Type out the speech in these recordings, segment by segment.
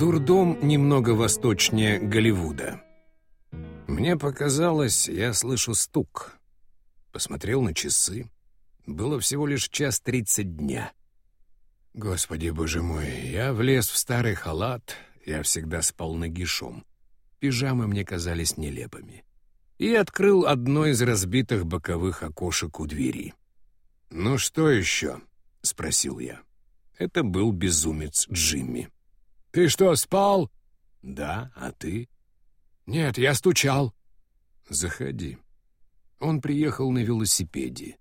Дурдом немного восточнее Голливуда. Мне показалось, я слышу стук. Посмотрел на часы. Было всего лишь час тридцать дня. Господи, боже мой, я влез в старый халат, я всегда спал нагишом. Пижамы мне казались нелепыми. И открыл одно из разбитых боковых окошек у двери. «Ну что еще?» — спросил я. Это был безумец Джимми. «Ты что, спал?» «Да, а ты?» «Нет, я стучал». «Заходи». Он приехал на велосипеде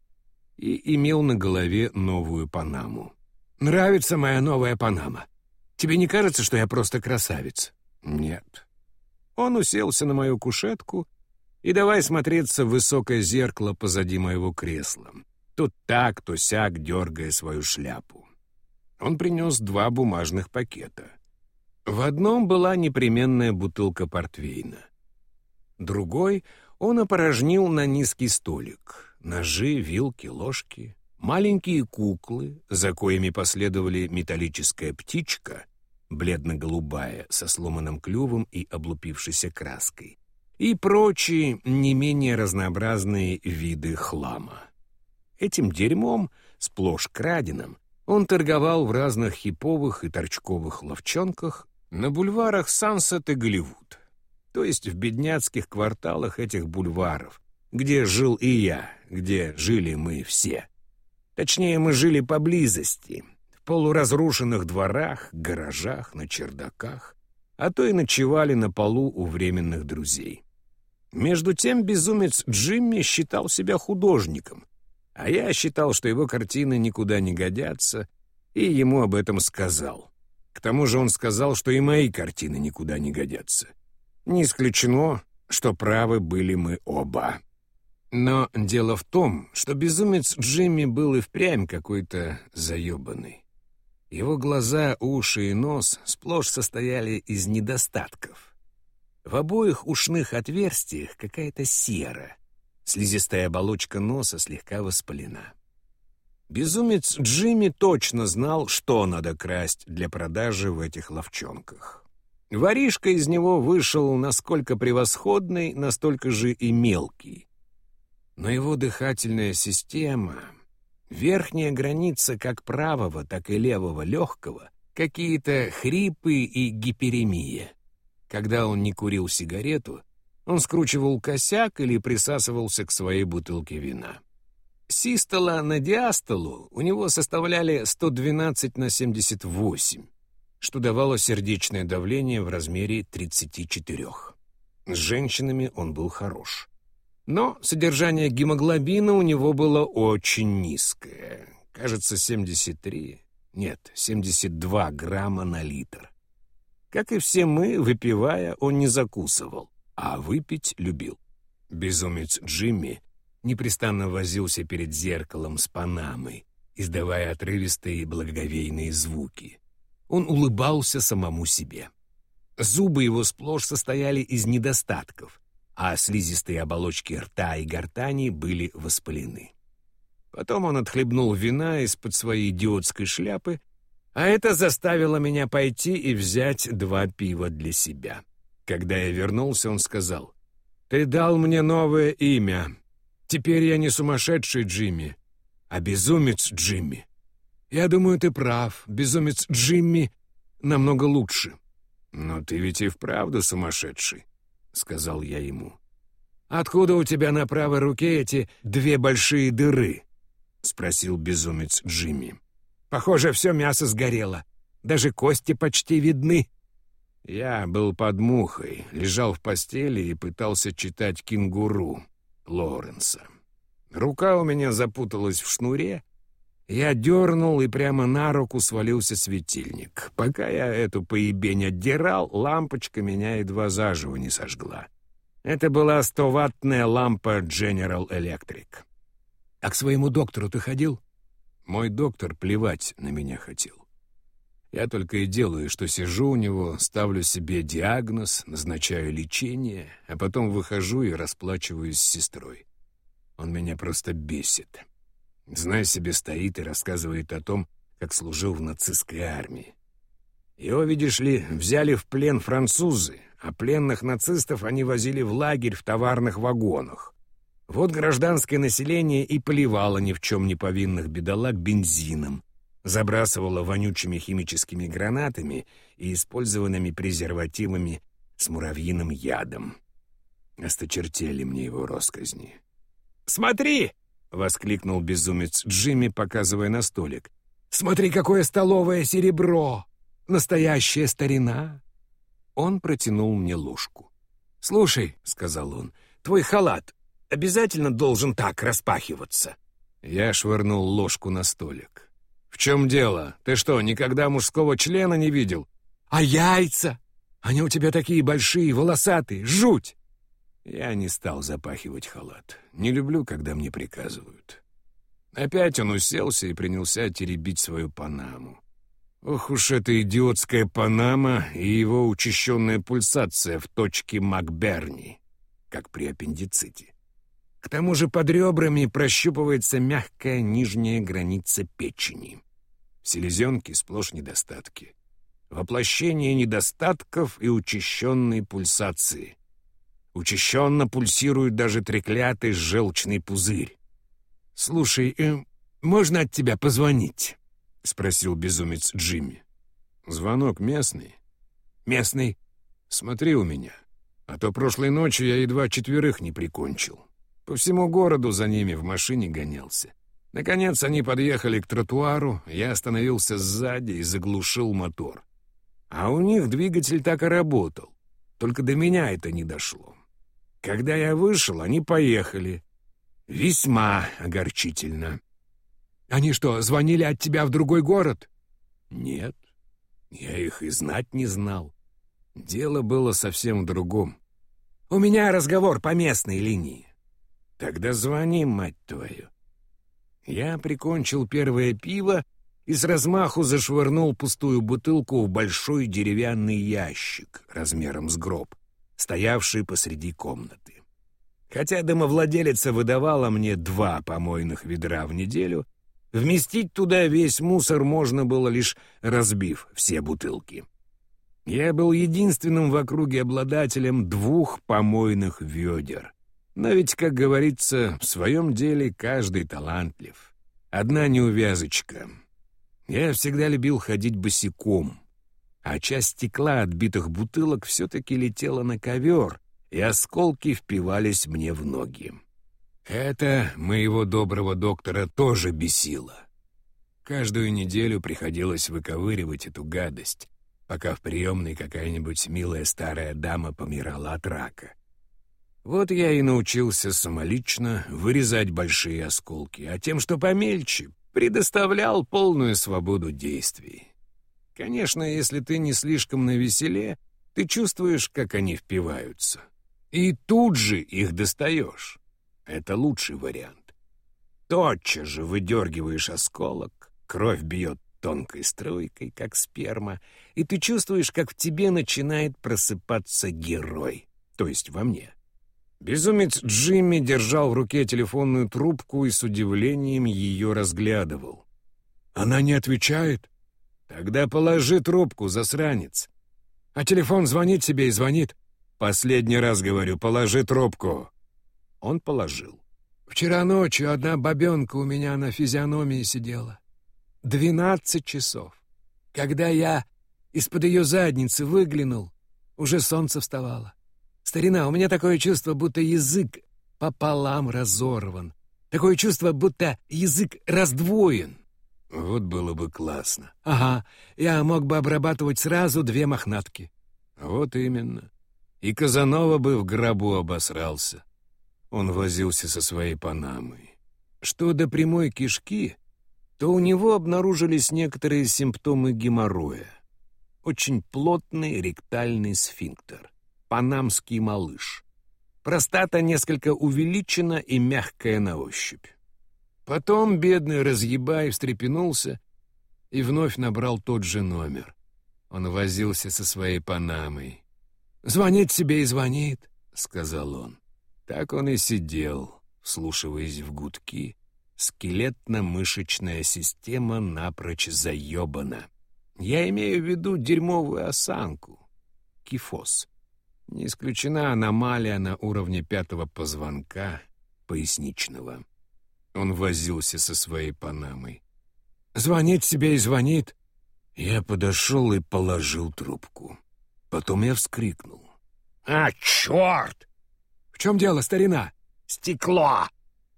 и имел на голове новую панаму. «Нравится моя новая панама. Тебе не кажется, что я просто красавец?» «Нет». Он уселся на мою кушетку и давай смотреться в высокое зеркало позади моего кресла. Тут так, то сяк, дергая свою шляпу. Он принес два бумажных пакета. В одном была непременная бутылка портвейна. Другой он опорожнил на низкий столик. Ножи, вилки, ложки, маленькие куклы, за коими последовали металлическая птичка, бледно-голубая, со сломанным клювом и облупившейся краской, и прочие не менее разнообразные виды хлама. Этим дерьмом, сплошь краденым, он торговал в разных хиповых и торчковых ловчонках на бульварах Сансет и Голливуд, то есть в бедняцких кварталах этих бульваров, где жил и я, где жили мы все. Точнее, мы жили поблизости, в полуразрушенных дворах, гаражах, на чердаках, а то и ночевали на полу у временных друзей. Между тем безумец Джимми считал себя художником, а я считал, что его картины никуда не годятся, и ему об этом сказал. К тому же он сказал, что и мои картины никуда не годятся. Не исключено, что правы были мы оба. Но дело в том, что безумец Джимми был и впрямь какой-то заебанный. Его глаза, уши и нос сплошь состояли из недостатков. В обоих ушных отверстиях какая-то сера, Слизистая оболочка носа слегка воспалена. Безумец Джимми точно знал, что надо красть для продажи в этих ловчонках. Воришка из него вышел насколько превосходный, настолько же и мелкий. Но его дыхательная система, верхняя граница как правого, так и левого легкого, какие-то хрипы и гиперемия. Когда он не курил сигарету, он скручивал косяк или присасывался к своей бутылке вина. Систола на диастолу у него составляли 112 на 78, что давало сердечное давление в размере 34. С женщинами он был хорош. Но содержание гемоглобина у него было очень низкое. Кажется, 73, нет, 72 грамма на литр. Как и все мы, выпивая, он не закусывал а выпить любил. Безумец Джимми непрестанно возился перед зеркалом с панамой, издавая отрывистые благоговейные звуки. Он улыбался самому себе. Зубы его сплошь состояли из недостатков, а слизистые оболочки рта и гортани были воспалены. Потом он отхлебнул вина из-под своей идиотской шляпы, а это заставило меня пойти и взять два пива для себя. Когда я вернулся, он сказал, «Ты дал мне новое имя. Теперь я не сумасшедший Джимми, а безумец Джимми. Я думаю, ты прав, безумец Джимми намного лучше». «Но ты ведь и вправду сумасшедший», — сказал я ему. «Откуда у тебя на правой руке эти две большие дыры?» — спросил безумец Джимми. «Похоже, все мясо сгорело. Даже кости почти видны». Я был под мухой, лежал в постели и пытался читать «Кенгуру» Лоренса. Рука у меня запуталась в шнуре, я дернул, и прямо на руку свалился светильник. Пока я эту поебень отдирал, лампочка меня едва заживо не сожгла. Это была стоваттная лампа General Electric. «А к своему доктору ты ходил?» Мой доктор плевать на меня хотел. Я только и делаю, что сижу у него, ставлю себе диагноз, назначаю лечение, а потом выхожу и расплачиваюсь с сестрой. Он меня просто бесит. Знай себе, стоит и рассказывает о том, как служил в нацистской армии. Его, видишь ли, взяли в плен французы, а пленных нацистов они возили в лагерь в товарных вагонах. Вот гражданское население и поливало ни в чем не повинных бедолаг бензином, забрасывало вонючими химическими гранатами и использованными презервативами с муравьиным ядом. Осточертели мне его росказни. «Смотри!» — воскликнул безумец Джимми, показывая на столик. «Смотри, какое столовое серебро! Настоящая старина!» Он протянул мне ложку. «Слушай», — сказал он, — «твой халат обязательно должен так распахиваться?» Я швырнул ложку на столик. «В чем дело? Ты что, никогда мужского члена не видел?» «А яйца? Они у тебя такие большие, волосатые, жуть!» Я не стал запахивать халат. Не люблю, когда мне приказывают. Опять он уселся и принялся теребить свою панаму. Ох уж эта идиотская панама и его учащенная пульсация в точке Макберни, как при аппендиците. К тому же под ребрами прощупывается мягкая нижняя граница печени. В селезенке сплошь недостатки. Воплощение недостатков и учащенной пульсации. Учащенно пульсирует даже треклятый желчный пузырь. «Слушай, э, можно от тебя позвонить?» — спросил безумец Джимми. «Звонок местный?» «Местный. Смотри у меня. А то прошлой ночью я едва четверых не прикончил. По всему городу за ними в машине гонялся. Наконец они подъехали к тротуару, я остановился сзади и заглушил мотор. А у них двигатель так и работал. Только до меня это не дошло. Когда я вышел, они поехали. Весьма огорчительно. Они что, звонили от тебя в другой город? Нет, я их и знать не знал. Дело было совсем в другом. У меня разговор по местной линии. Тогда звони, мать твою. Я прикончил первое пиво и с размаху зашвырнул пустую бутылку в большой деревянный ящик размером с гроб, стоявший посреди комнаты. Хотя домовладелица выдавала мне два помойных ведра в неделю — Вместить туда весь мусор можно было, лишь разбив все бутылки. Я был единственным в округе обладателем двух помойных ведер. Но ведь, как говорится, в своем деле каждый талантлив. Одна неувязочка. Я всегда любил ходить босиком, а часть стекла отбитых бутылок все-таки летела на ковер, и осколки впивались мне в ноги. Это моего доброго доктора тоже бесило. Каждую неделю приходилось выковыривать эту гадость, пока в приемной какая-нибудь милая старая дама помирала от рака. Вот я и научился самолично вырезать большие осколки, а тем, что помельче, предоставлял полную свободу действий. Конечно, если ты не слишком навеселе, ты чувствуешь, как они впиваются. И тут же их достаешь. Это лучший вариант. Тотчас же выдергиваешь осколок, кровь бьет тонкой струйкой, как сперма, и ты чувствуешь, как в тебе начинает просыпаться герой, то есть во мне. Безумец Джимми держал в руке телефонную трубку и с удивлением ее разглядывал. «Она не отвечает?» «Тогда положи трубку, засранец. А телефон звонит себе и звонит. Последний раз говорю, положи трубку». Он положил. «Вчера ночью одна бабенка у меня на физиономии сидела. Двенадцать часов. Когда я из-под ее задницы выглянул, уже солнце вставало. Старина, у меня такое чувство, будто язык пополам разорван. Такое чувство, будто язык раздвоен. Вот было бы классно. Ага, я мог бы обрабатывать сразу две мохнатки. Вот именно. И Казанова бы в гробу обосрался. Он возился со своей панамой. Что до прямой кишки, то у него обнаружились некоторые симптомы геморроя. Очень плотный ректальный сфинктер, панамский малыш. Простата несколько увеличена и мягкая на ощупь. Потом бедный разъебай встрепенулся и вновь набрал тот же номер. Он возился со своей панамой. «Звонит себе и звонит», — сказал он. Так он и сидел, вслушиваясь в гудки. Скелетно-мышечная система напрочь заебана. Я имею в виду дерьмовую осанку, кифоз. Не исключена аномалия на уровне пятого позвонка поясничного. Он возился со своей панамой. Звонит себе и звонит. Я подошел и положил трубку. Потом я вскрикнул. «А, черт! В чем дело, старина?» «Стекло!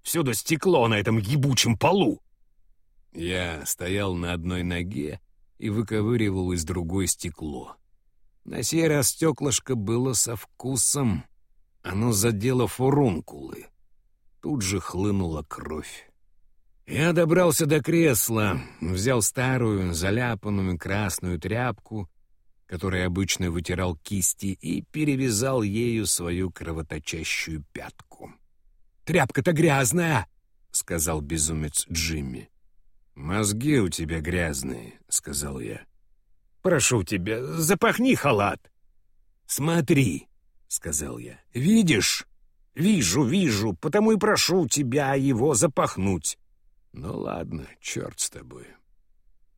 Всюду стекло на этом ебучем полу!» Я стоял на одной ноге и выковыривал из другой стекло. На сей раз стеклышко было со вкусом. Оно задело фурункулы. Тут же хлынула кровь. Я добрался до кресла, взял старую, заляпанную красную тряпку, которой обычно вытирал кисти, и перевязал ею свою кровоточащую пятку. «Тряпка-то грязная!» — сказал безумец Джимми. «Мозги у тебя грязные», — сказал я. Прошу тебя, запахни халат». «Смотри», — сказал я. «Видишь? Вижу, вижу, потому и прошу тебя его запахнуть». «Ну ладно, черт с тобой».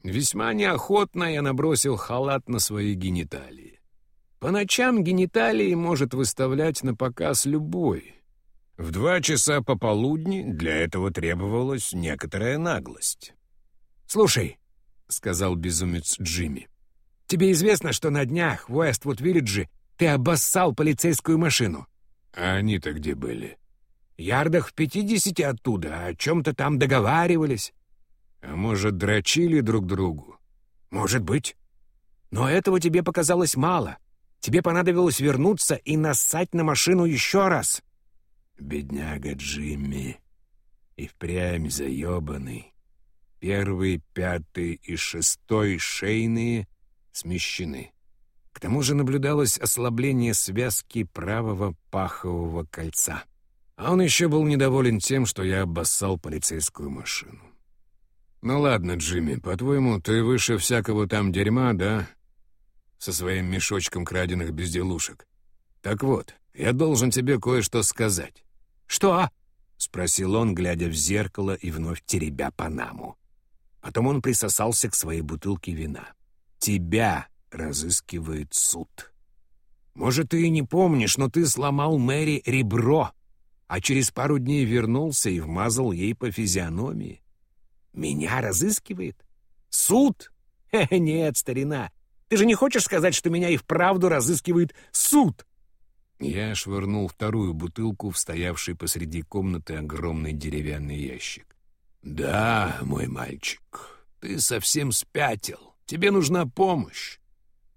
Весьма неохотно я набросил халат на свои гениталии. По ночам гениталии может выставлять на показ любой. В два часа пополудни для этого требовалась некоторая наглость. «Слушай», — сказал безумец Джимми, Тебе известно, что на днях в Уэствуд-Виллидже ты обоссал полицейскую машину?» «А они-то где были?» «Ярдах в пятидесяти оттуда, о чем-то там договаривались». «А может, дрочили друг другу?» «Может быть. Но этого тебе показалось мало. Тебе понадобилось вернуться и нассать на машину еще раз». «Бедняга Джимми. И впрямь заебанный. Первый, пятый и шестой шейные смещены. К тому же наблюдалось ослабление связки правого пахового кольца. А он еще был недоволен тем, что я обоссал полицейскую машину. «Ну ладно, Джимми, по-твоему, ты выше всякого там дерьма, да? Со своим мешочком краденных безделушек. Так вот, я должен тебе кое-что сказать». «Что?» — спросил он, глядя в зеркало и вновь теребя Панаму. Потом он присосался к своей бутылке вина. Тебя разыскивает суд. Может, ты и не помнишь, но ты сломал Мэри ребро, а через пару дней вернулся и вмазал ей по физиономии. Меня разыскивает? Суд? Хе -хе, нет, старина. Ты же не хочешь сказать, что меня и вправду разыскивает суд? Я швырнул вторую бутылку в стоявший посреди комнаты огромный деревянный ящик. «Да, мой мальчик, ты совсем спятил. Тебе нужна помощь.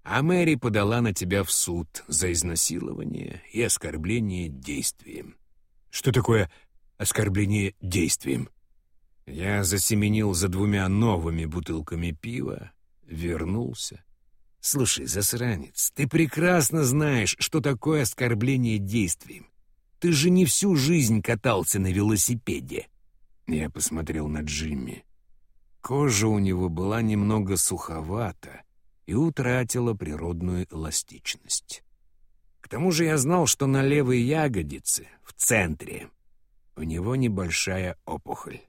А Мэри подала на тебя в суд за изнасилование и оскорбление действием. Что такое оскорбление действием? Я засеменил за двумя новыми бутылками пива, вернулся. Слушай, засранец, ты прекрасно знаешь, что такое оскорбление действием. Ты же не всю жизнь катался на велосипеде. Я посмотрел на Джимми. Кожа у него была немного суховата и утратила природную эластичность. К тому же я знал, что на левой ягодице, в центре, у него небольшая опухоль.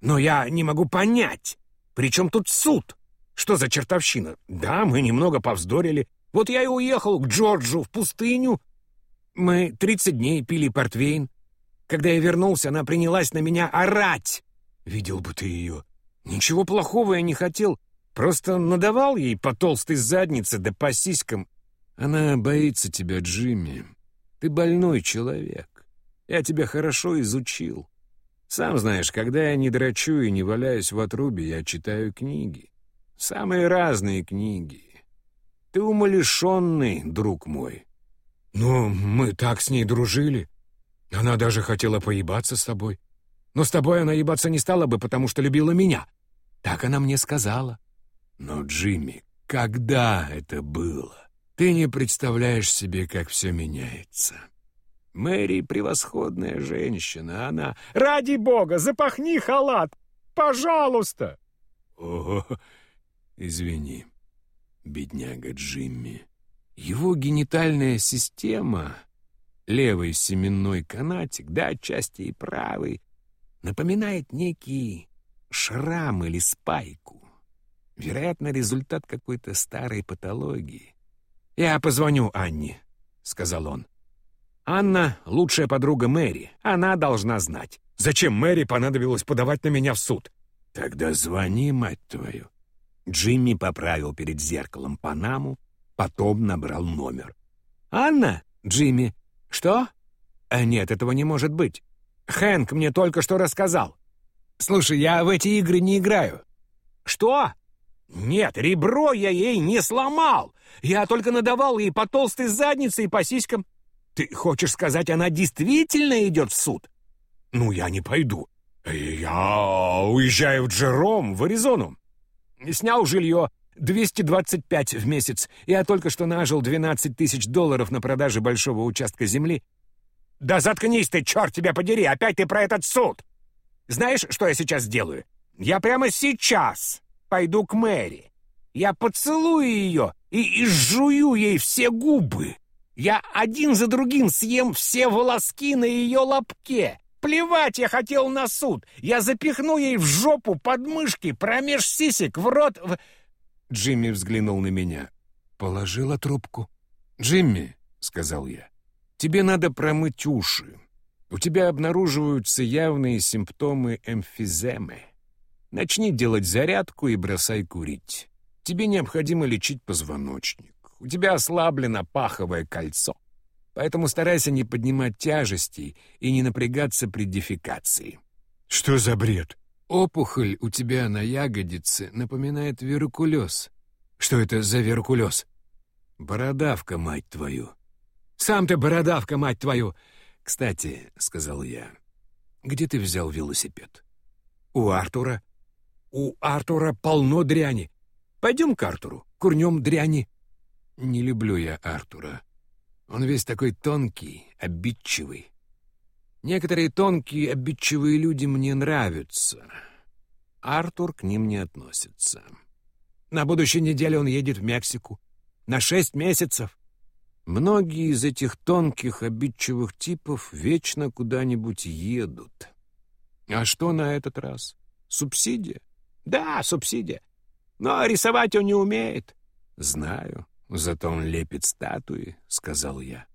«Но я не могу понять, при чем тут суд? Что за чертовщина? Да, мы немного повздорили. Вот я и уехал к Джорджу в пустыню. Мы тридцать дней пили портвейн. Когда я вернулся, она принялась на меня орать. Видел бы ты ее. Ничего плохого я не хотел, просто надавал ей по толстой заднице да по сиськам. Она боится тебя, Джимми. Ты больной человек. Я тебя хорошо изучил. Сам знаешь, когда я не драчу и не валяюсь в отрубе, я читаю книги. Самые разные книги. Ты умалишенный, друг мой. Но мы так с ней дружили. Она даже хотела поебаться с тобой. Но с тобой она ебаться не стала бы, потому что любила меня. Так она мне сказала. Но, Джимми, когда это было? Ты не представляешь себе, как все меняется. Мэри — превосходная женщина, она... Ради бога, запахни халат! Пожалуйста! Ого, извини, бедняга Джимми. Его генитальная система, левый семенной канатик, да, отчасти и правый, напоминает некий шрам или спайку. Вероятно, результат какой-то старой патологии. «Я позвоню Анне», — сказал он. «Анна — лучшая подруга Мэри. Она должна знать. Зачем Мэри понадобилось подавать на меня в суд?» «Тогда звони, мать твою». Джимми поправил перед зеркалом Панаму, потом набрал номер. «Анна? Джимми? Что?» а «Нет, этого не может быть. Хэнк мне только что рассказал. Слушай, я в эти игры не играю». «Что?» «Нет, ребро я ей не сломал. Я только надавал ей по толстой заднице и по сиськам. Ты хочешь сказать, она действительно идет в суд?» «Ну, я не пойду. Я уезжаю в Джером, в Аризону. Снял жилье, 225 в месяц. Я только что нажил 12 тысяч долларов на продаже большого участка земли. Да заткнись ты, черт тебя подери, опять ты про этот суд! Знаешь, что я сейчас сделаю? Я прямо сейчас пойду к Мэри. Я поцелую ее и изжую ей все губы. Я один за другим съем все волоски на ее лобке. Плевать я хотел на суд. Я запихну ей в жопу подмышки, промеж сисек, в рот... В... Джимми взглянул на меня. Положила трубку. «Джимми», — сказал я, — «тебе надо промыть уши. У тебя обнаруживаются явные симптомы эмфиземы. Начни делать зарядку и бросай курить. Тебе необходимо лечить позвоночник. У тебя ослаблено паховое кольцо. Поэтому старайся не поднимать тяжестей и не напрягаться при дефекации. Что за бред? Опухоль у тебя на ягодице напоминает верукулез. Что это за верукулез? Бородавка, мать твою. Сам ты бородавка, мать твою. Кстати, — сказал я, — где ты взял велосипед? У Артура. У Артура полно дряни. Пойдем к Артуру, курнем дряни. Не люблю я Артура. Он весь такой тонкий, обидчивый. Некоторые тонкие, обидчивые люди мне нравятся. Артур к ним не относится. На будущей неделе он едет в Мексику. На шесть месяцев. Многие из этих тонких, обидчивых типов вечно куда-нибудь едут. А что на этот раз? Субсидия? Да, субсидия. Но рисовать он не умеет. Знаю, зато он лепит статуи, сказал я.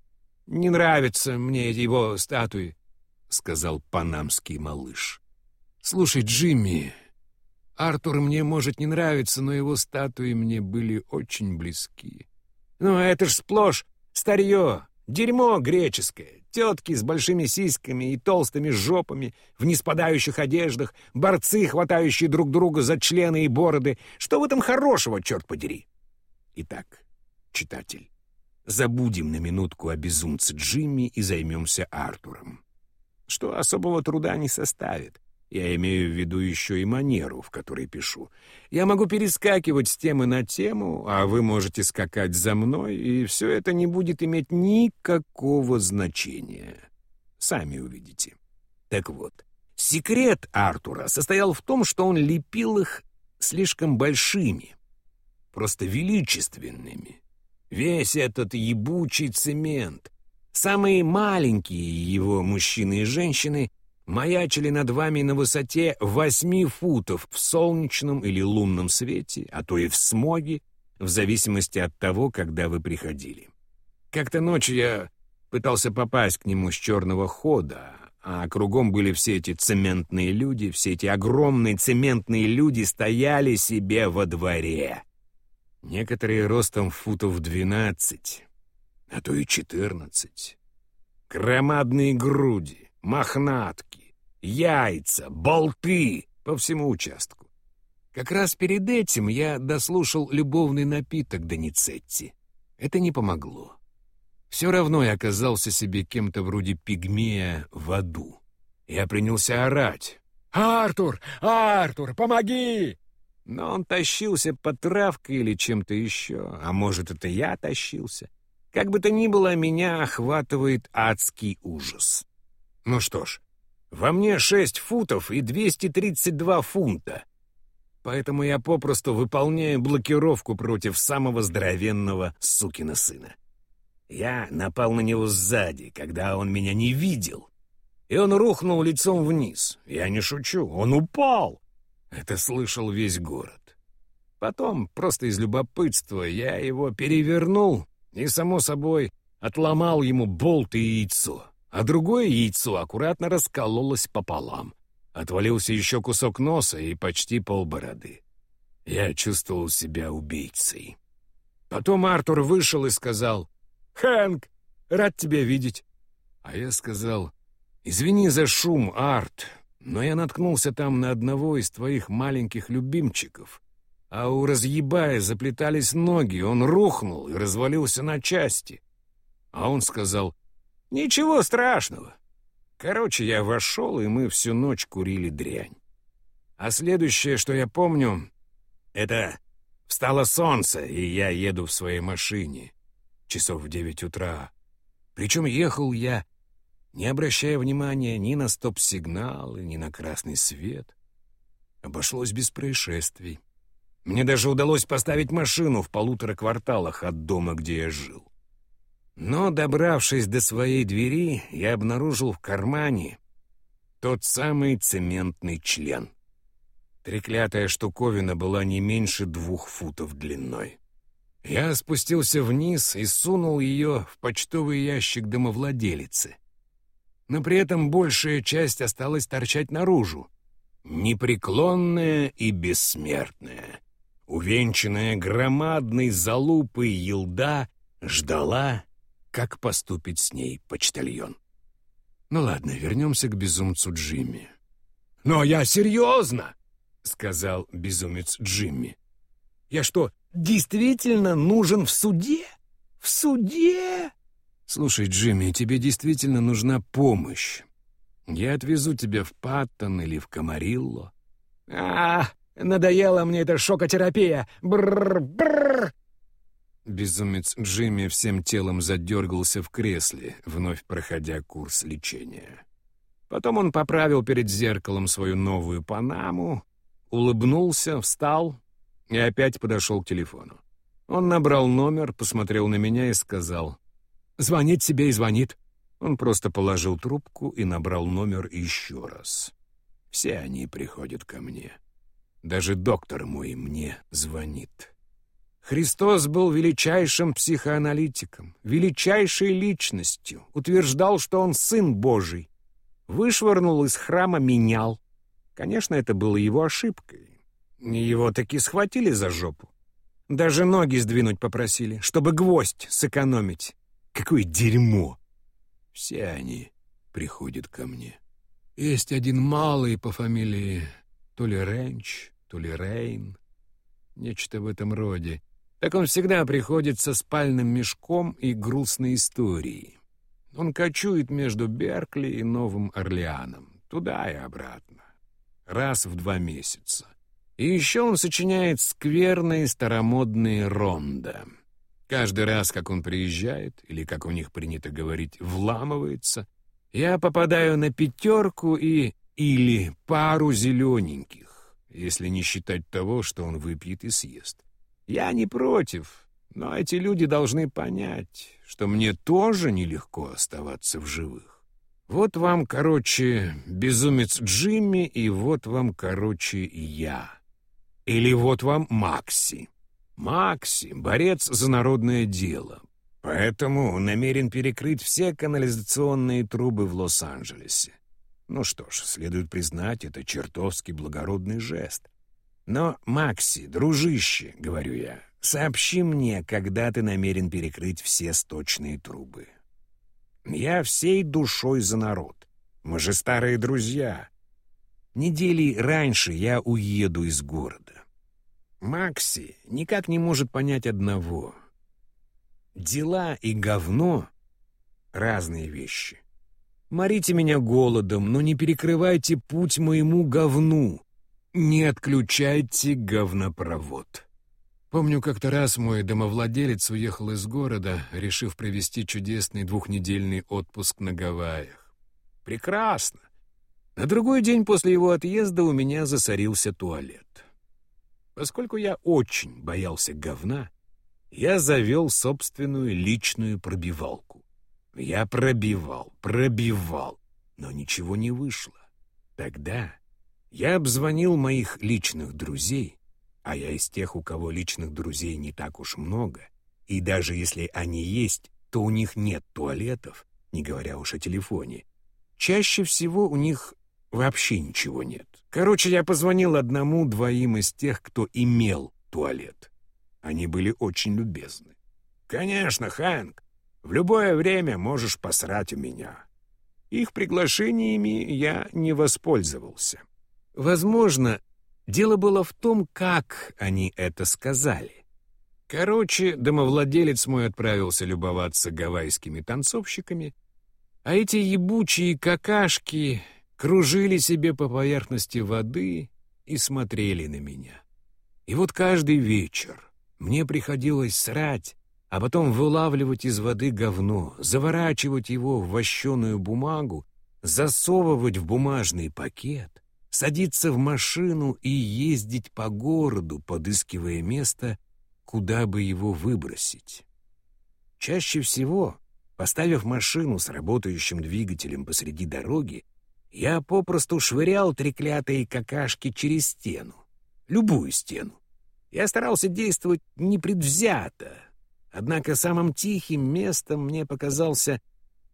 Не нравятся мне его статуи. — сказал панамский малыш. «Слушай, Джимми, Артур мне, может, не нравится, но его статуи мне были очень близки. Ну, это ж сплошь старье, дерьмо греческое, тетки с большими сиськами и толстыми жопами, в неспадающих одеждах, борцы, хватающие друг друга за члены и бороды. Что в этом хорошего, черт подери? Итак, читатель, забудем на минутку о безумце Джимми и займемся Артуром что особого труда не составит. Я имею в виду еще и манеру, в которой пишу. Я могу перескакивать с темы на тему, а вы можете скакать за мной, и все это не будет иметь никакого значения. Сами увидите. Так вот, секрет Артура состоял в том, что он лепил их слишком большими, просто величественными. Весь этот ебучий цемент, Самые маленькие его мужчины и женщины маячили над вами на высоте восьми футов в солнечном или лунном свете, а то и в смоге, в зависимости от того, когда вы приходили. Как-то ночью я пытался попасть к нему с черного хода, а кругом были все эти цементные люди, все эти огромные цементные люди стояли себе во дворе. Некоторые ростом футов двенадцать, а то и четырнадцать. Громадные груди, мохнатки, яйца, болты по всему участку. Как раз перед этим я дослушал любовный напиток Доницетти. Это не помогло. Все равно я оказался себе кем-то вроде пигмея в аду. Я принялся орать. «Артур! Артур, помоги!» Но он тащился по травке или чем-то еще, а может, это я тащился. Как бы то ни было, меня охватывает адский ужас. Ну что ж, во мне 6 футов и 232 фунта. Поэтому я попросту выполняю блокировку против самого здоровенного сукина сына. Я напал на него сзади, когда он меня не видел. И он рухнул лицом вниз. Я не шучу, он упал. Это слышал весь город. Потом, просто из любопытства, я его перевернул и, само собой, отломал ему болт и яйцо, а другое яйцо аккуратно раскололось пополам. Отвалился еще кусок носа и почти полбороды. Я чувствовал себя убийцей. Потом Артур вышел и сказал, «Хэнк, рад тебя видеть». А я сказал, «Извини за шум, Арт, но я наткнулся там на одного из твоих маленьких любимчиков, а у разъебая заплетались ноги, он рухнул и развалился на части». А он сказал, «Ничего страшного». Короче, я вошел, и мы всю ночь курили дрянь. А следующее, что я помню, это встало солнце, и я еду в своей машине. Часов в девять утра. Причем ехал я, не обращая внимания ни на стоп-сигналы, ни на красный свет. Обошлось без происшествий. Мне даже удалось поставить машину в полутора кварталах от дома, где я жил. Но, добравшись до своей двери, я обнаружил в кармане тот самый цементный член — Треклятая штуковина была не меньше двух футов длиной. Я спустился вниз и сунул ее в почтовый ящик домовладелицы. Но при этом большая часть осталась торчать наружу. Непреклонная и бессмертная, увенчанная громадной залупой елда, ждала, как поступить с ней почтальон. Ну ладно, вернемся к безумцу Джимми. «Но я серьезно!» — сказал безумец Джимми. «Я что, действительно нужен в суде? В суде?» «Слушай, Джимми, тебе действительно нужна помощь. Я отвезу тебя в Паттон или в Камарилло». «А, надоела мне эта шокотерапия! Бррр-бррр!» Безумец Джимми всем телом задергался в кресле, вновь проходя курс лечения. Потом он поправил перед зеркалом свою новую панаму, улыбнулся, встал и опять подошел к телефону. Он набрал номер, посмотрел на меня и сказал, «Звонит себе и звонит». Он просто положил трубку и набрал номер еще раз. Все они приходят ко мне. Даже доктор мой мне звонит. Христос был величайшим психоаналитиком, величайшей личностью, утверждал, что он Сын Божий. Вышвырнул из храма, менял. Конечно, это было его ошибкой. Его таки схватили за жопу. Даже ноги сдвинуть попросили, чтобы гвоздь сэкономить. Какое дерьмо! Все они приходят ко мне. Есть один малый по фамилии то ли Ренч, то ли Рейн. Нечто в этом роде. Так он всегда приходит со спальным мешком и грустной историей. Он кочует между Беркли и Новым Орлеаном, туда и обратно раз в два месяца. И еще он сочиняет скверные старомодные ронда. Каждый раз, как он приезжает, или, как у них принято говорить, вламывается, я попадаю на пятерку и или пару зелененьких, если не считать того, что он выпьет и съест. Я не против, но эти люди должны понять, что мне тоже нелегко оставаться в живых. Вот вам, короче, безумец Джимми, и вот вам, короче, я. Или вот вам Макси. Макси — борец за народное дело. Поэтому намерен перекрыть все канализационные трубы в Лос-Анджелесе. Ну что ж, следует признать, это чертовски благородный жест. Но, Макси, дружище, — говорю я, — сообщи мне, когда ты намерен перекрыть все сточные трубы. Я всей душой за народ. Мы же старые друзья. Недели раньше я уеду из города. Макси никак не может понять одного. Дела и говно — разные вещи. Морите меня голодом, но не перекрывайте путь моему говну. Не отключайте говнопровод. Помню, как-то раз мой домовладелец уехал из города, решив провести чудесный двухнедельный отпуск на Гавайях. Прекрасно! На другой день после его отъезда у меня засорился туалет. Поскольку я очень боялся говна, я завел собственную личную пробивалку. Я пробивал, пробивал, но ничего не вышло. Тогда я обзвонил моих личных друзей — а я из тех, у кого личных друзей не так уж много, и даже если они есть, то у них нет туалетов, не говоря уж о телефоне. Чаще всего у них вообще ничего нет. Короче, я позвонил одному-двоим из тех, кто имел туалет. Они были очень любезны. «Конечно, Хэнк, в любое время можешь посрать у меня». Их приглашениями я не воспользовался. Возможно, дело было в том, как они это сказали. Короче, домовладелец мой отправился любоваться гавайскими танцовщиками, а эти ебучие какашки кружили себе по поверхности воды и смотрели на меня. И вот каждый вечер мне приходилось срать, а потом вылавливать из воды говно, заворачивать его в вощеную бумагу, засовывать в бумажный пакет, садиться в машину и ездить по городу, подыскивая место, куда бы его выбросить. Чаще всего, поставив машину с работающим двигателем посреди дороги, я попросту швырял треклятые какашки через стену, любую стену. Я старался действовать непредвзято, однако самым тихим местом мне показался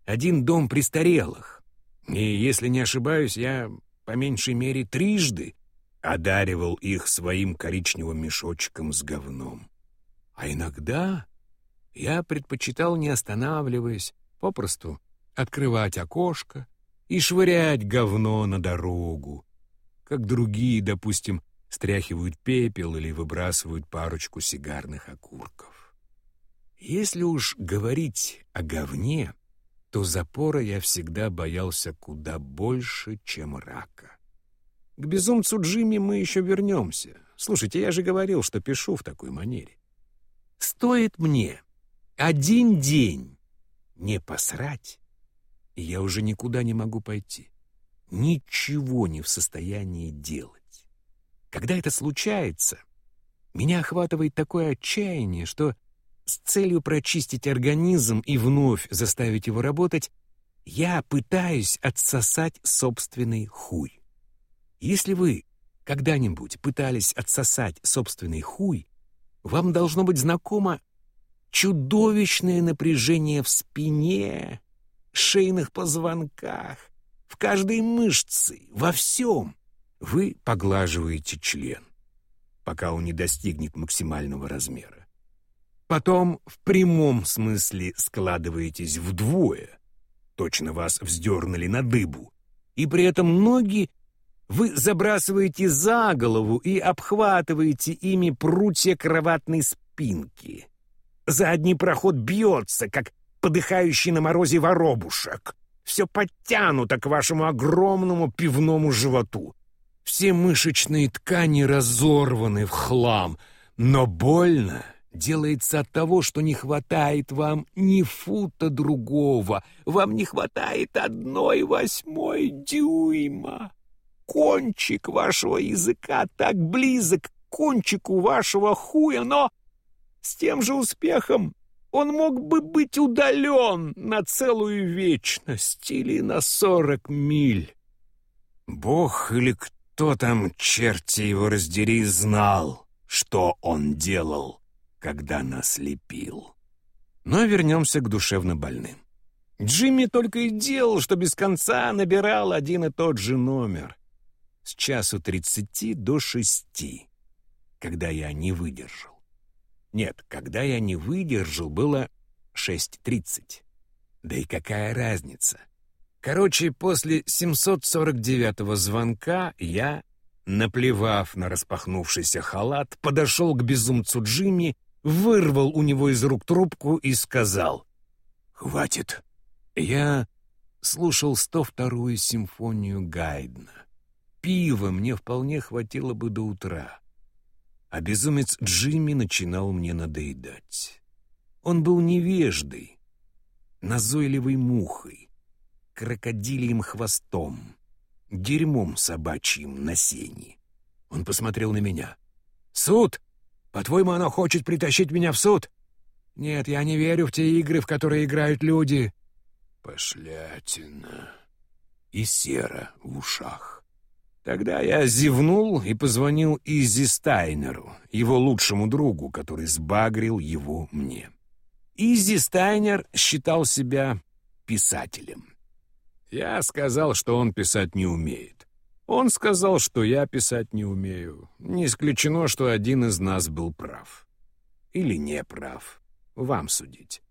один дом престарелых. И, если не ошибаюсь, я по меньшей мере трижды одаривал их своим коричневым мешочком с говном. А иногда я предпочитал, не останавливаясь, попросту открывать окошко и швырять говно на дорогу, как другие, допустим, стряхивают пепел или выбрасывают парочку сигарных окурков. Если уж говорить о говне, то запора я всегда боялся куда больше, чем рака. К безумцу Джимми мы еще вернемся. Слушайте, я же говорил, что пишу в такой манере. Стоит мне один день не посрать, и я уже никуда не могу пойти. Ничего не в состоянии делать. Когда это случается, меня охватывает такое отчаяние, что с целью прочистить организм и вновь заставить его работать, я пытаюсь отсосать собственный хуй. Если вы когда-нибудь пытались отсосать собственный хуй, вам должно быть знакомо чудовищное напряжение в спине, шейных позвонках, в каждой мышце, во всем. Вы поглаживаете член, пока он не достигнет максимального размера. Потом в прямом смысле складываетесь вдвое. Точно вас вздернули на дыбу. И при этом ноги вы забрасываете за голову и обхватываете ими прутья кроватной спинки. Задний проход бьется, как подыхающий на морозе воробушек. Все подтянуто к вашему огромному пивному животу. Все мышечные ткани разорваны в хлам, но больно делается от того, что не хватает вам ни фута другого, вам не хватает одной восьмой дюйма. Кончик вашего языка так близок к кончику вашего хуя, но с тем же успехом он мог бы быть удален на целую вечность или на сорок миль. Бог или кто там, черти его раздери, знал, что он делал когда нас лепил. Но вернемся к душевно больным. Джимми только и делал, что без конца набирал один и тот же номер. С часу тридцати до шести, когда я не выдержал. Нет, когда я не выдержал, было шесть тридцать. Да и какая разница? Короче, после 749-го звонка я, наплевав на распахнувшийся халат, подошел к безумцу Джимми вырвал у него из рук трубку и сказал «Хватит». Я слушал 102-ю симфонию Гайдна. Пива мне вполне хватило бы до утра. А безумец Джимми начинал мне надоедать. Он был невеждой, назойливой мухой, крокодилием хвостом, дерьмом собачьим на сене. Он посмотрел на меня. «Суд!» По-твоему, оно хочет притащить меня в суд? Нет, я не верю в те игры, в которые играют люди. Пошлятина. И сера в ушах. Тогда я зевнул и позвонил Изи Стайнеру, его лучшему другу, который сбагрил его мне. Изи Стайнер считал себя писателем. Я сказал, что он писать не умеет. Он сказал, что я писать не умею. Не исключено, что один из нас был прав. Или не прав. Вам судить.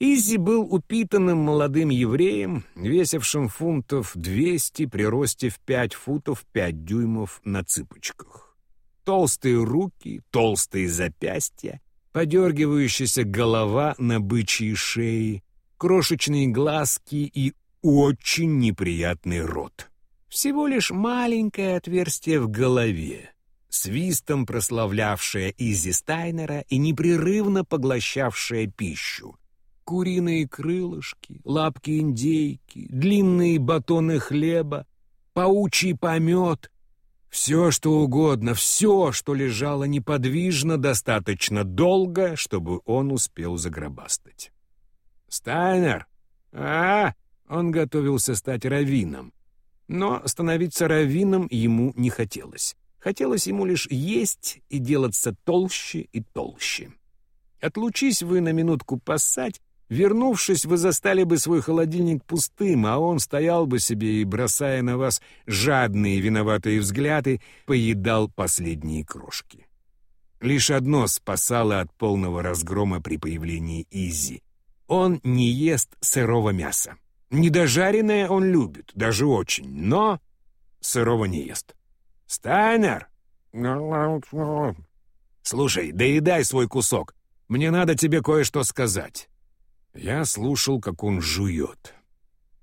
Изи был упитанным молодым евреем, весившим фунтов 200 при росте в 5 футов 5 дюймов на цыпочках. Толстые руки, толстые запястья, подергивающаяся голова на бычьей шее, крошечные глазки и очень неприятный рот. Всего лишь маленькое отверстие в голове, свистом прославлявшее Изи Стайнера и непрерывно поглощавшее пищу, куриные крылышки, лапки индейки, длинные батоны хлеба, паучий помет, все, что угодно, все, что лежало неподвижно достаточно долго, чтобы он успел загробастать. «Стайнер! А, он готовился стать раввином. Но становиться раввином ему не хотелось. Хотелось ему лишь есть и делаться толще и толще. Отлучись вы на минутку поссать, Вернувшись, вы застали бы свой холодильник пустым, а он стоял бы себе и, бросая на вас жадные виноватые взгляды, поедал последние крошки. Лишь одно спасало от полного разгрома при появлении Изи. Он не ест сырого мяса. Недожаренное он любит, даже очень, но сырого не ест. «Стайнер!» «Слушай, доедай свой кусок. Мне надо тебе кое-что сказать». Я слушал, как он жует.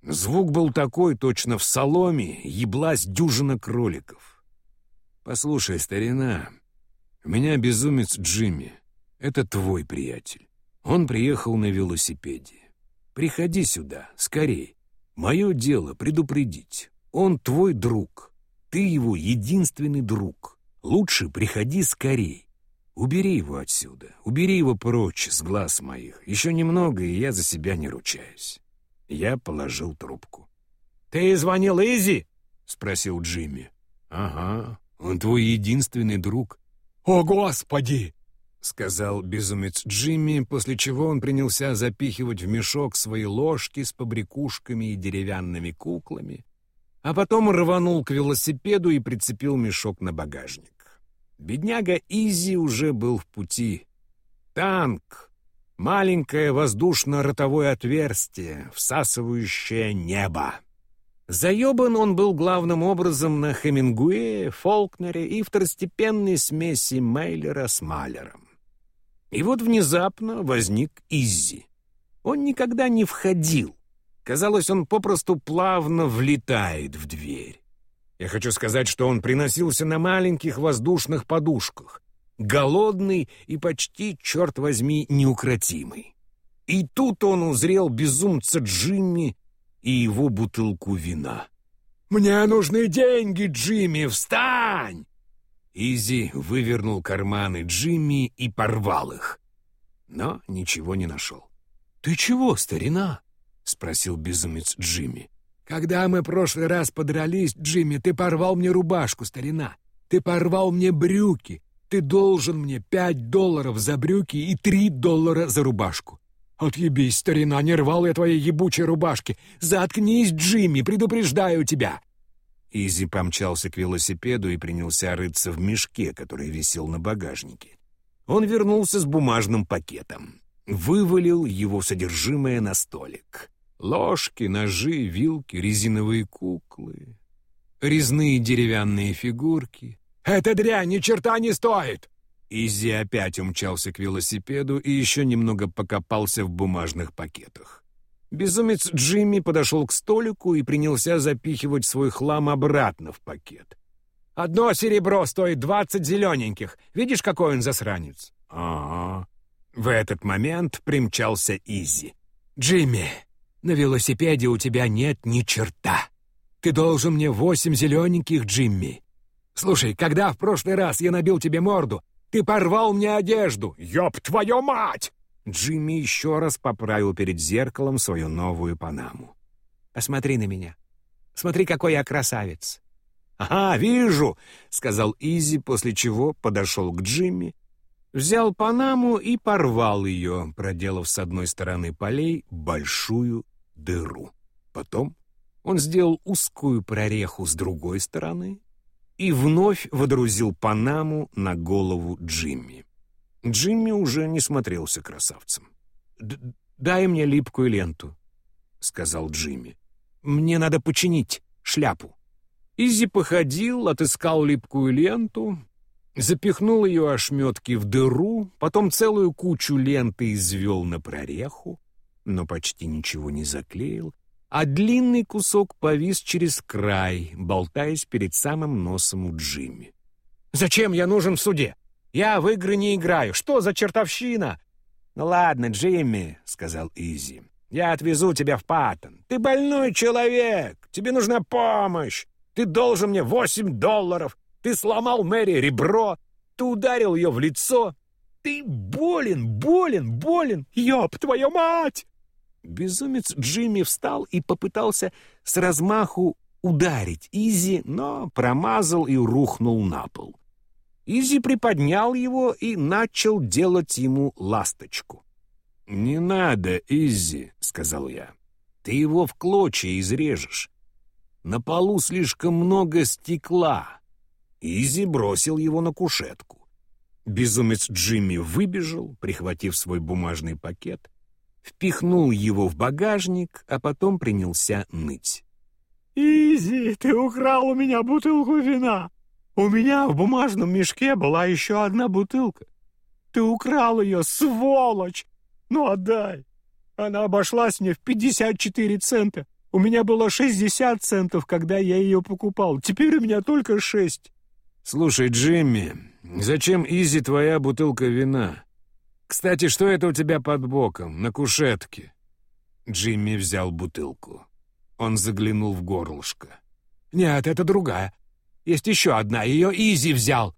Звук был такой, точно в соломе еблась дюжина кроликов. «Послушай, старина, у меня безумец Джимми. Это твой приятель. Он приехал на велосипеде. Приходи сюда, скорей. Мое дело предупредить. Он твой друг. Ты его единственный друг. Лучше приходи скорей. Убери его отсюда, убери его прочь с глаз моих. Еще немного, и я за себя не ручаюсь. Я положил трубку. «Ты звонил Изи?» — спросил Джимми. «Ага, он твой единственный друг». «О, Господи!» — сказал безумец Джимми, после чего он принялся запихивать в мешок свои ложки с побрякушками и деревянными куклами, а потом рванул к велосипеду и прицепил мешок на багажник. Бедняга Изи уже был в пути. Танк, маленькое воздушно-ротовое отверстие, всасывающее небо. Заебан он был главным образом на Хемингуэе, Фолкнере и второстепенной смеси Мейлера с Малером. И вот внезапно возник Изи. Он никогда не входил. Казалось, он попросту плавно влетает в дверь. Я хочу сказать, что он приносился на маленьких воздушных подушках, голодный и почти, черт возьми, неукротимый. И тут он узрел безумца Джимми и его бутылку вина. «Мне нужны деньги, Джимми, встань!» Изи вывернул карманы Джимми и порвал их, но ничего не нашел. «Ты чего, старина?» — спросил безумец Джимми. Когда мы прошлый раз подрались, Джимми, ты порвал мне рубашку, старина. Ты порвал мне брюки. Ты должен мне пять долларов за брюки и три доллара за рубашку. Отъебись, старина, не рвал я твоей ебучей рубашки. Заткнись, Джимми, предупреждаю тебя. Изи помчался к велосипеду и принялся рыться в мешке, который висел на багажнике. Он вернулся с бумажным пакетом. Вывалил его содержимое на столик. Ложки, ножи, вилки, резиновые куклы, резные деревянные фигурки. «Эта дрянь ни черта не стоит!» Изи опять умчался к велосипеду и еще немного покопался в бумажных пакетах. Безумец Джимми подошел к столику и принялся запихивать свой хлам обратно в пакет. «Одно серебро стоит двадцать зелененьких. Видишь, какой он засранец?» «Ага». В этот момент примчался Изи. «Джимми, на велосипеде у тебя нет ни черта. Ты должен мне восемь зелененьких, Джимми. Слушай, когда в прошлый раз я набил тебе морду, ты порвал мне одежду. Ёб твою мать!» Джимми еще раз поправил перед зеркалом свою новую панаму. «Посмотри на меня. Смотри, какой я красавец. «Ага, вижу», — сказал Изи, после чего подошел к Джимми, взял Панаму и порвал ее, проделав с одной стороны полей большую дыру. Потом он сделал узкую прореху с другой стороны и вновь водрузил Панаму на голову Джимми. Джимми уже не смотрелся красавцем. «Дай мне липкую ленту», — сказал Джимми. «Мне надо починить шляпу». Изи походил, отыскал липкую ленту, запихнул ее ошметки в дыру, потом целую кучу ленты извел на прореху, но почти ничего не заклеил, а длинный кусок повис через край, болтаясь перед самым носом у Джимми. «Зачем я нужен в суде? Я в игры не играю. Что за чертовщина?» «Ну ладно, Джимми», — сказал Изи, — «я отвезу тебя в Паттон. Ты больной человек, тебе нужна помощь. Ты должен мне восемь долларов. Ты сломал Мэри ребро. Ты ударил ее в лицо. Ты болен, болен, болен. Ёб твою мать!» Безумец Джимми встал и попытался с размаху ударить Изи, но промазал и рухнул на пол. Изи приподнял его и начал делать ему ласточку. «Не надо, Изи», — сказал я. «Ты его в клочья изрежешь. На полу слишком много стекла. Изи бросил его на кушетку. Безумец Джимми выбежал, прихватив свой бумажный пакет, впихнул его в багажник, а потом принялся ныть. «Изи, ты украл у меня бутылку вина. У меня в бумажном мешке была еще одна бутылка. Ты украл ее, сволочь! Ну, отдай! Она обошлась мне в 54 цента. У меня было 60 центов, когда я ее покупал. Теперь у меня только 6. Слушай, Джимми, зачем Изи твоя бутылка вина? Кстати, что это у тебя под боком, на кушетке? Джимми взял бутылку. Он заглянул в горлышко. «Нет, это другая. Есть еще одна, ее Изи взял».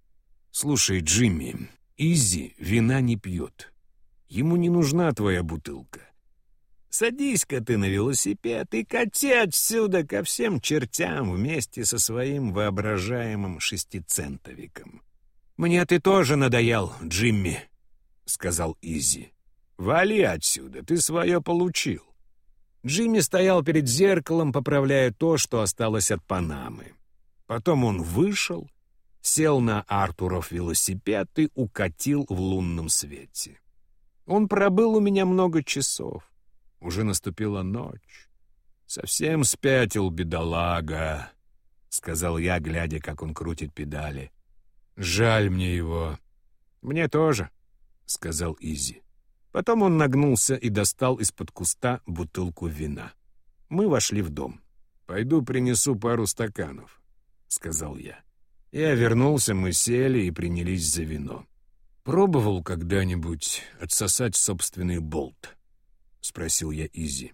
«Слушай, Джимми, Изи вина не пьет. Ему не нужна твоя бутылка. Садись-ка ты на велосипед и кати отсюда ко всем чертям вместе со своим воображаемым шестицентовиком. «Мне ты тоже надоел, Джимми», — сказал Изи. «Вали отсюда, ты свое получил». Джимми стоял перед зеркалом, поправляя то, что осталось от Панамы. Потом он вышел, сел на Артуров велосипед и укатил в лунном свете. Он пробыл у меня много часов. Уже наступила ночь. «Совсем спятил бедолага», — сказал я, глядя, как он крутит педали. «Жаль мне его». «Мне тоже», — сказал Изи. Потом он нагнулся и достал из-под куста бутылку вина. Мы вошли в дом. «Пойду принесу пару стаканов», — сказал я. Я вернулся, мы сели и принялись за вино. Пробовал когда-нибудь отсосать собственный болт? — спросил я Изи.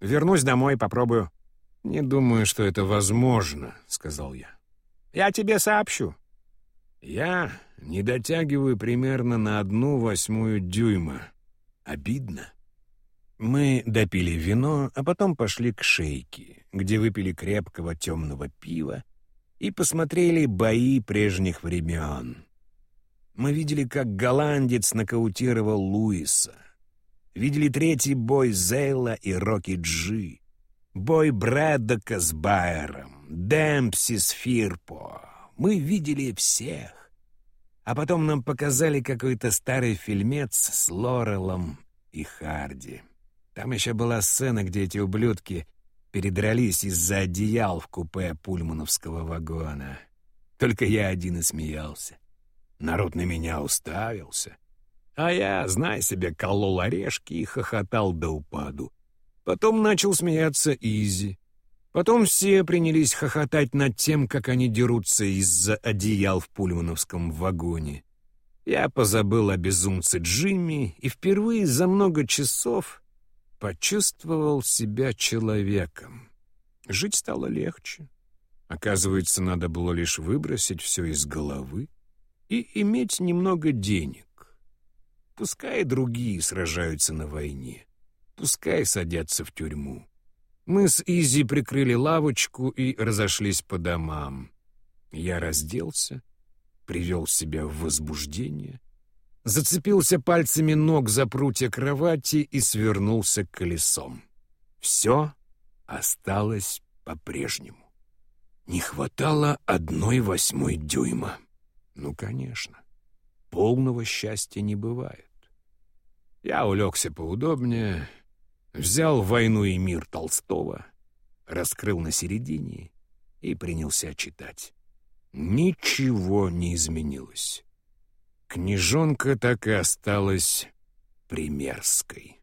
«Вернусь домой, попробую». «Не думаю, что это возможно», — сказал я. «Я тебе сообщу». «Я не дотягиваю примерно на одну восьмую дюйма. Обидно». Мы допили вино, а потом пошли к шейке, где выпили крепкого темного пива и посмотрели бои прежних времен. Мы видели, как голландец нокаутировал Луиса — видели третий бой Зейла и Рокки Джи, бой Брэддока с Байером, Демпси с Фирпо. Мы видели всех. А потом нам показали какой-то старый фильмец с Лорелом и Харди. Там еще была сцена, где эти ублюдки передрались из-за одеял в купе пульмановского вагона. Только я один и смеялся. Народ на меня уставился — а я, знай себе, колол орешки и хохотал до упаду. Потом начал смеяться Изи. Потом все принялись хохотать над тем, как они дерутся из-за одеял в пульмановском вагоне. Я позабыл о безумце Джимми и впервые за много часов почувствовал себя человеком. Жить стало легче. Оказывается, надо было лишь выбросить все из головы и иметь немного денег. Пускай другие сражаются на войне. Пускай садятся в тюрьму. Мы с Изи прикрыли лавочку и разошлись по домам. Я разделся, привел себя в возбуждение, зацепился пальцами ног за прутья кровати и свернулся колесом. Все осталось по-прежнему. Не хватало одной восьмой дюйма. Ну, конечно, полного счастья не бывает. Я улегся поудобнее, взял «Войну и мир» Толстого, раскрыл на середине и принялся читать. Ничего не изменилось. Книжонка так и осталась примерской.